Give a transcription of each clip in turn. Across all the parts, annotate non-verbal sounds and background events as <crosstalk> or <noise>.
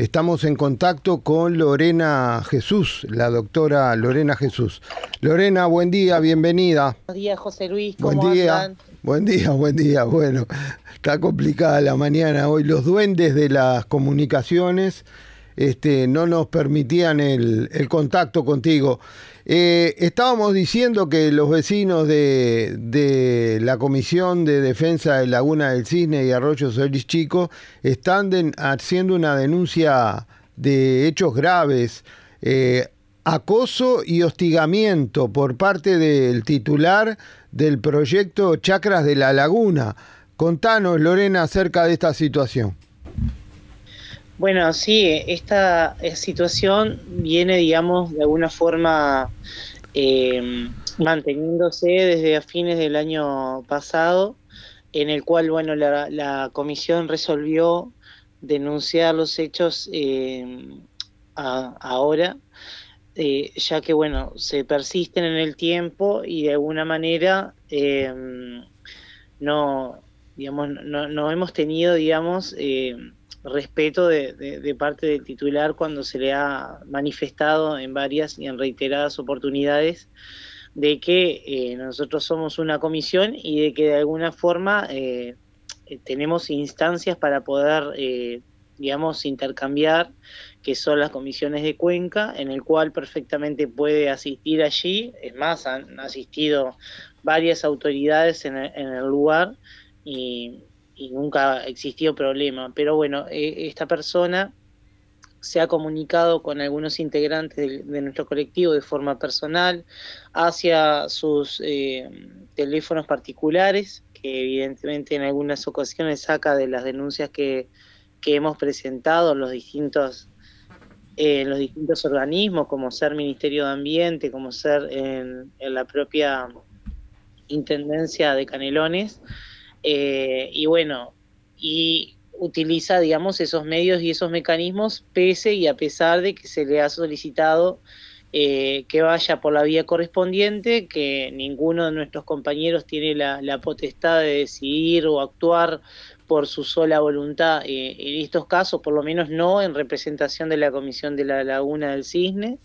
Estamos en contacto con Lorena Jesús, la doctora Lorena Jesús. Lorena, buen día, bienvenida. Buenos días, José Luis. ¿Cómo buen día. andan? Buen día, buen día. Bueno, está complicada la mañana hoy. Los duendes de las comunicaciones este, no nos permitían el, contacto contigo. Eh, estábamos diciendo que los vecinos de, de, la Comisión de Defensa de Laguna del Cisne y Arroyo Solís Chico están haciendo una denuncia de hechos graves, eh, acoso y hostigamiento por parte del titular del proyecto Chacras de la Laguna. Contanos, Lorena, acerca de esta situación. Bueno, sí, esta situación viene, digamos, de alguna forma eh, manteniéndose desde a fines del año pasado, en el cual, bueno, la, comisión resolvió denunciar los hechos eh, ahora, ya que, bueno, se persisten en el tiempo y de alguna manera no, digamos, no, no, hemos tenido, digamos, respeto de, parte del titular cuando se le ha manifestado en varias y en reiteradas oportunidades de que eh, nosotros somos una comisión y de que de alguna forma eh, eh, tenemos instancias para poder, digamos, intercambiar, que son las comisiones de Cuenca, en el cual perfectamente puede asistir allí. Es más, han asistido varias autoridades en el lugar y, y nunca existió problema. Pero bueno, eh, esta persona se ha comunicado con algunos integrantes de, nuestro colectivo de forma personal hacia sus eh, teléfonos particulares, que evidentemente en algunas ocasiones saca de las denuncias que, hemos presentado los distintos eh, los distintos organismos, como ser Ministerio de Ambiente, como ser en la propia Intendencia de Canelones, eh, y bueno, y utiliza, digamos, esos medios y esos mecanismos pese y a pesar de que se le ha solicitado eh, que vaya por la vía correspondiente, que ninguno de nuestros compañeros tiene la, potestad de decidir o actuar por su sola voluntad eh, en estos casos, por lo menos no en representación de la Comisión de la Laguna del Cisne,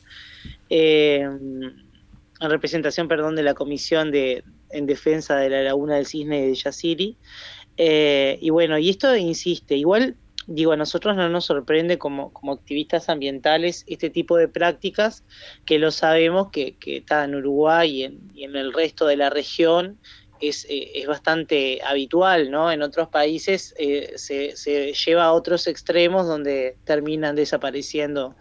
en representación, perdón, de la Comisión de, en defensa de la laguna del cisne de Yaciri. Eh, y bueno, y esto insiste, igual digo, a nosotros no nos sorprende como, como activistas ambientales este tipo de prácticas, que lo sabemos que, que está en Uruguay y en, y en el resto de la región es, eh, es, bastante habitual, ¿no? En otros países eh, se, se, lleva a otros extremos donde terminan desapareciendo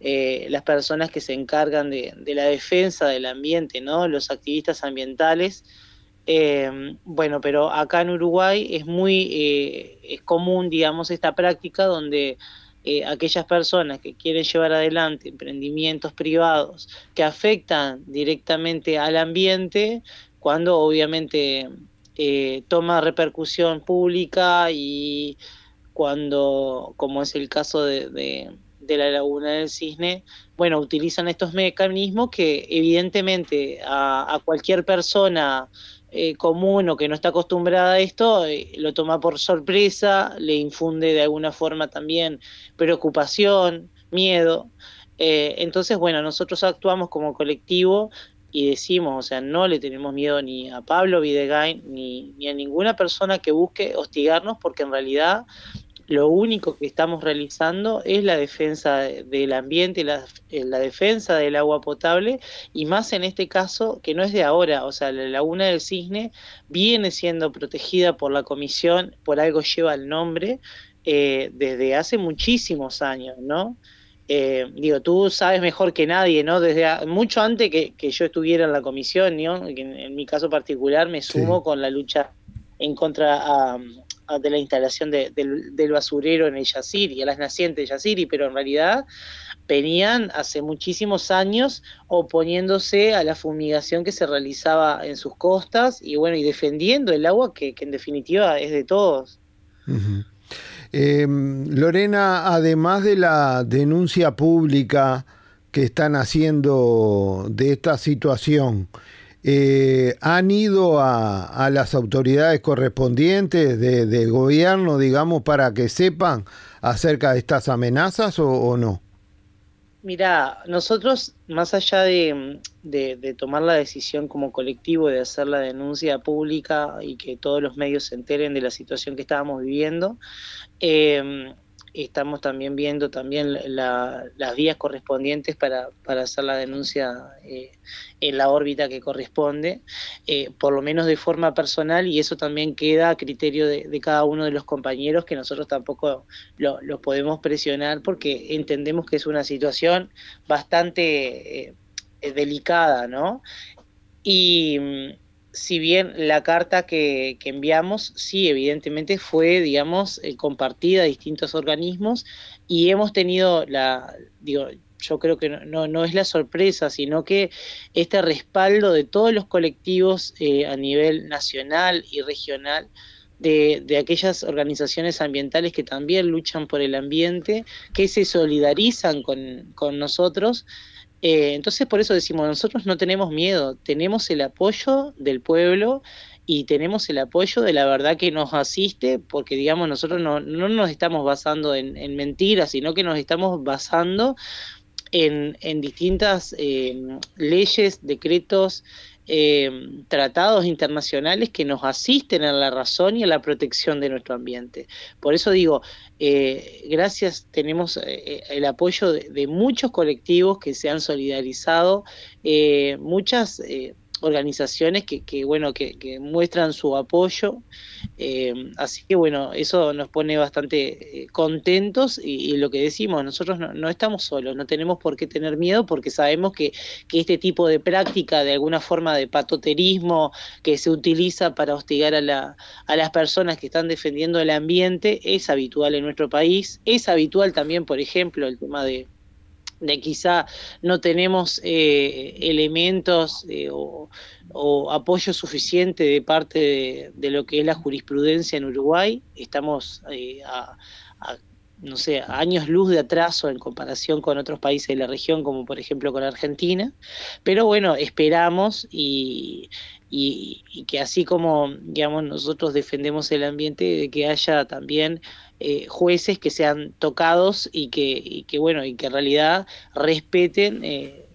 eh, las personas que se encargan de, de, la defensa del ambiente, ¿no? Los activistas ambientales. bueno, pero acá en Uruguay es muy es común, digamos, esta práctica donde aquellas personas que quieren llevar adelante emprendimientos privados que afectan directamente al ambiente, cuando obviamente eh, toma repercusión pública y cuando, como es el caso de, de, la Laguna del Cisne, bueno, utilizan estos mecanismos que evidentemente a, cualquier persona eh, común o que no está acostumbrada a esto, eh, lo toma por sorpresa, le infunde de alguna forma también preocupación, miedo. entonces, bueno, nosotros actuamos como colectivo y decimos, o sea, no le tenemos miedo ni a Pablo Videgain ni, ni a ninguna persona que busque hostigarnos, porque en realidad lo único que estamos realizando es la defensa del ambiente, la, eh, la, defensa del agua potable y más en este caso que no es de ahora, o sea, la laguna del cisne viene siendo protegida por la comisión, por algo lleva el nombre, eh, desde hace muchísimos años, ¿no? Eh, digo, tú sabes mejor que nadie, ¿no? Desde mucho antes que, yo estuviera en la comisión, ¿no? en, mi caso particular me sumo con la lucha en contra de la instalación del, basurero en el Yaciri, a las nacientes de Yaciri, pero en realidad venían hace muchísimos años oponiéndose a la fumigación que se realizaba en sus costas y bueno, y defendiendo el agua que, en definitiva es de todos. Eh, Lorena, además de la denuncia pública que están haciendo de esta situación, eh, ¿han ido a, las autoridades correspondientes del gobierno, digamos, para que sepan acerca de estas amenazas o, no? Mira, nosotros, más allá de, de, tomar la decisión como colectivo de hacer la denuncia pública y que todos los medios se enteren de la situación que estábamos viviendo, eh, estamos también viendo también las vías correspondientes para, para hacer la denuncia eh, en la órbita que corresponde, eh, por lo menos de forma personal, y eso también queda a criterio de, cada uno de los compañeros, que nosotros tampoco los lo podemos presionar porque entendemos que es una situación bastante eh, delicada, ¿no? Y si bien la carta que, enviamos, sí, evidentemente fue, digamos, eh, compartida a distintos organismos y hemos tenido la, digo, yo creo que no, no, es la sorpresa, sino que este respaldo de todos los colectivos eh, a nivel nacional y regional, de, de, aquellas organizaciones ambientales que también luchan por el ambiente, que se solidarizan con, con nosotros eh, entonces por eso decimos, nosotros no tenemos miedo, tenemos el apoyo del pueblo y tenemos el apoyo de la verdad que nos asiste, porque digamos, nosotros no, no nos estamos basando en, mentiras, sino que nos estamos basando en, en distintas eh, leyes, decretos, eh, tratados internacionales que nos asisten a la razón y a la protección de nuestro ambiente. Por eso digo, eh, gracias, tenemos eh, el apoyo de, muchos colectivos que se han solidarizado, muchas organizaciones que, que bueno que, muestran su apoyo. Eh, así que bueno eso nos pone bastante eh, contentos y, lo que decimos nosotros no, estamos solos no tenemos por qué tener miedo porque sabemos que, que, este tipo de práctica de alguna forma de patoterismo que se utiliza para hostigar a, la, a las personas que están defendiendo el ambiente es habitual en nuestro país. Es habitual también por ejemplo el tema de de quizá no tenemos eh, elementos eh, o, apoyo suficiente de parte de, lo que es la jurisprudencia en Uruguay. Estamos eh, a, no sé, años luz de atraso en comparación con otros países de la región, como por ejemplo con Argentina. Pero bueno, esperamos y, y, que así como, digamos, nosotros defendemos el ambiente, que haya también eh, jueces que sean tocados y que, que, bueno, y que en realidad respeten eh,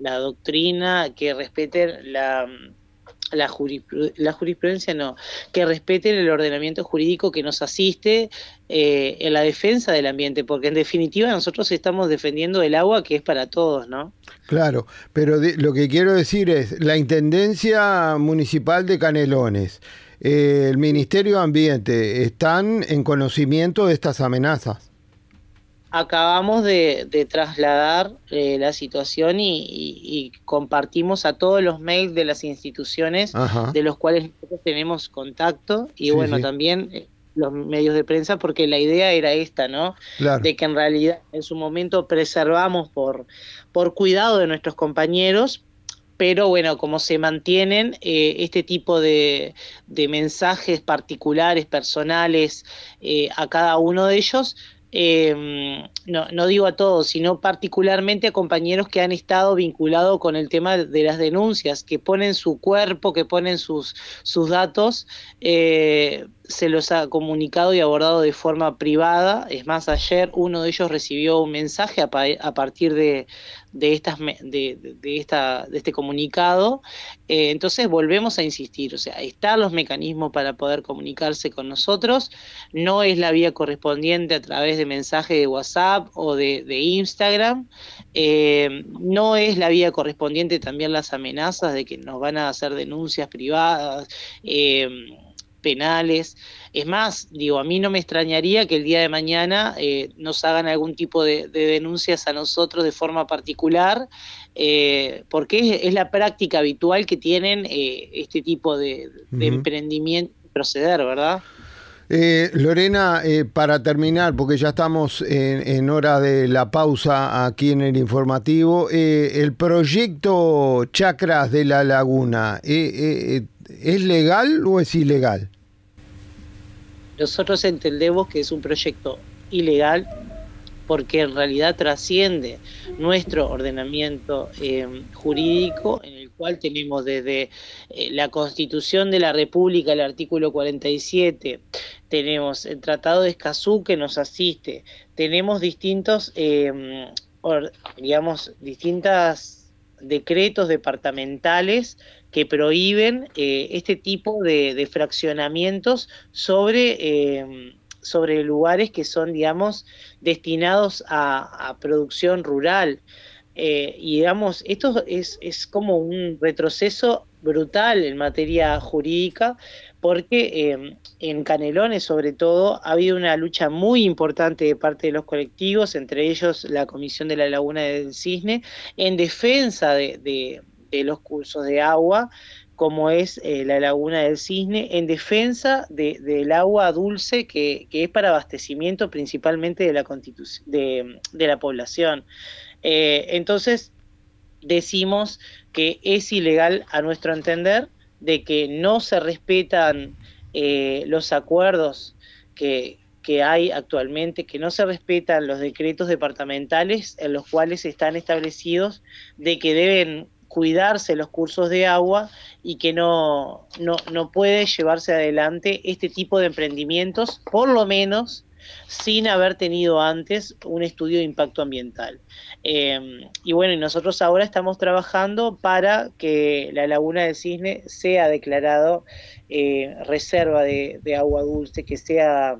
la doctrina, que respeten la, la, la, jurisprudencia, no, que respeten el ordenamiento jurídico que nos asiste eh, en la defensa del ambiente, porque en definitiva nosotros estamos defendiendo el agua que es para todos, ¿no? Claro, pero lo que quiero decir es, la Intendencia Municipal de Canelones, eh, el Ministerio de Ambiente están en conocimiento de estas amenazas. Acabamos de, trasladar eh, la situación y, compartimos a todos los mails de las instituciones de los cuales nosotros tenemos contacto y bueno, también eh, los medios de prensa porque la idea era esta, ¿no? De que en realidad en su momento preservamos por, por cuidado de nuestros compañeros, pero bueno, como se mantienen eh, este tipo de, mensajes particulares, personales eh, a cada uno de ellos, eh, no, no, digo a todos, sino particularmente a compañeros que han estado vinculados con el tema de las denuncias, que ponen su cuerpo, que ponen sus, sus datos, eh, se los ha comunicado y abordado de forma privada. Es más, ayer uno de ellos recibió un mensaje a, partir de, de, estas, de, esta, de este comunicado. Eh, entonces volvemos a insistir, o sea, están los mecanismos para poder comunicarse con nosotros, no es la vía correspondiente a través de mensaje de WhatsApp o de, Instagram, eh, no es la vía correspondiente también las amenazas de que nos van a hacer denuncias privadas. Eh, penales. Es más, digo, a mí no me extrañaría que el día de mañana eh, nos hagan algún tipo de, denuncias a nosotros de forma particular, eh, porque es, la práctica habitual que tienen eh, este tipo de, emprendimiento proceder, ¿verdad? Lorena, para terminar, porque ya estamos en, hora de la pausa aquí en el informativo, el proyecto Chacras de la Laguna, ¿es legal o es ilegal? Nosotros entendemos que es un proyecto ilegal porque en realidad trasciende nuestro ordenamiento eh, jurídico, en el cual tenemos desde eh, la Constitución de la República, el artículo 47, tenemos el Tratado de Escazú que nos asiste, tenemos distintos, eh, digamos, distintos decretos departamentales que prohíben eh, este tipo de, fraccionamientos sobre, eh, sobre lugares que son, digamos, destinados a, producción rural. Eh, y digamos, esto es, es, como un retroceso brutal en materia jurídica, porque en Canelones sobre todo ha habido una lucha muy importante de parte de los colectivos, entre ellos la Comisión de la Laguna del Cisne, en defensa de, de los cursos de agua, como es eh, la laguna del Cisne, en defensa del agua dulce que, es para abastecimiento principalmente de la, de, de la población. Eh, entonces, decimos que es ilegal a nuestro entender, de que no se respetan eh, los acuerdos que, que hay actualmente, que no se respetan los decretos departamentales en los cuales están establecidos de que deben cuidarse los cursos de agua y que no, no, puede llevarse adelante este tipo de emprendimientos, por lo menos sin haber tenido antes un estudio de impacto ambiental. Em, y bueno, nosotros ahora estamos trabajando para que la laguna del cisne sea declarado eh, reserva de, agua dulce, que sea,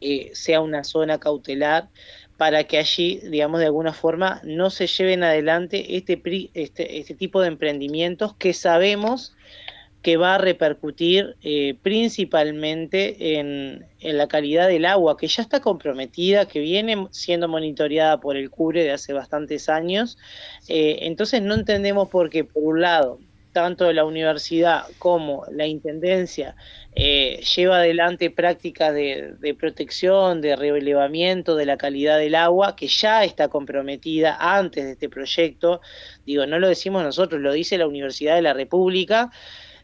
eh, sea una zona cautelar para que allí, digamos, de alguna forma no se lleven adelante este, este, este tipo de emprendimientos que sabemos que va a repercutir eh, principalmente en, la calidad del agua, que ya está comprometida, que viene siendo monitoreada por el CURE de hace bastantes años. Eh, entonces no entendemos por qué, por un lado, tanto la universidad como la intendencia eh, lleva adelante prácticas de, protección, de relevamiento de la calidad del agua, que ya está comprometida antes de este proyecto. Digo, no lo decimos nosotros, lo dice la Universidad de la República.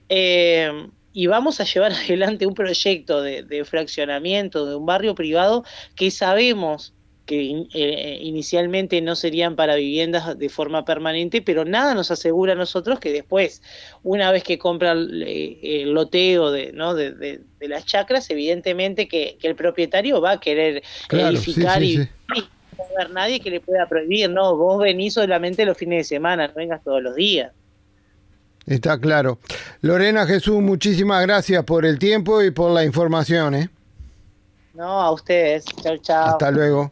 Eh, y vamos a llevar <laughs> adelante un proyecto de fraccionamiento de un barrio privado que sabemos que eh, inicialmente no serían para viviendas de forma permanente, pero nada nos asegura a nosotros que después, una vez que compra el, eh, loteo de, ¿no? de, las chacras, evidentemente que, el propietario va a querer edificar y, no va a haber nadie que le pueda prohibir, no, vos venís solamente los fines de semana, no vengas todos los días. Está claro. Lorena Jesús, muchísimas gracias por el tiempo y por la información. ¿eh? No, a ustedes. Chao, chao. Hasta luego.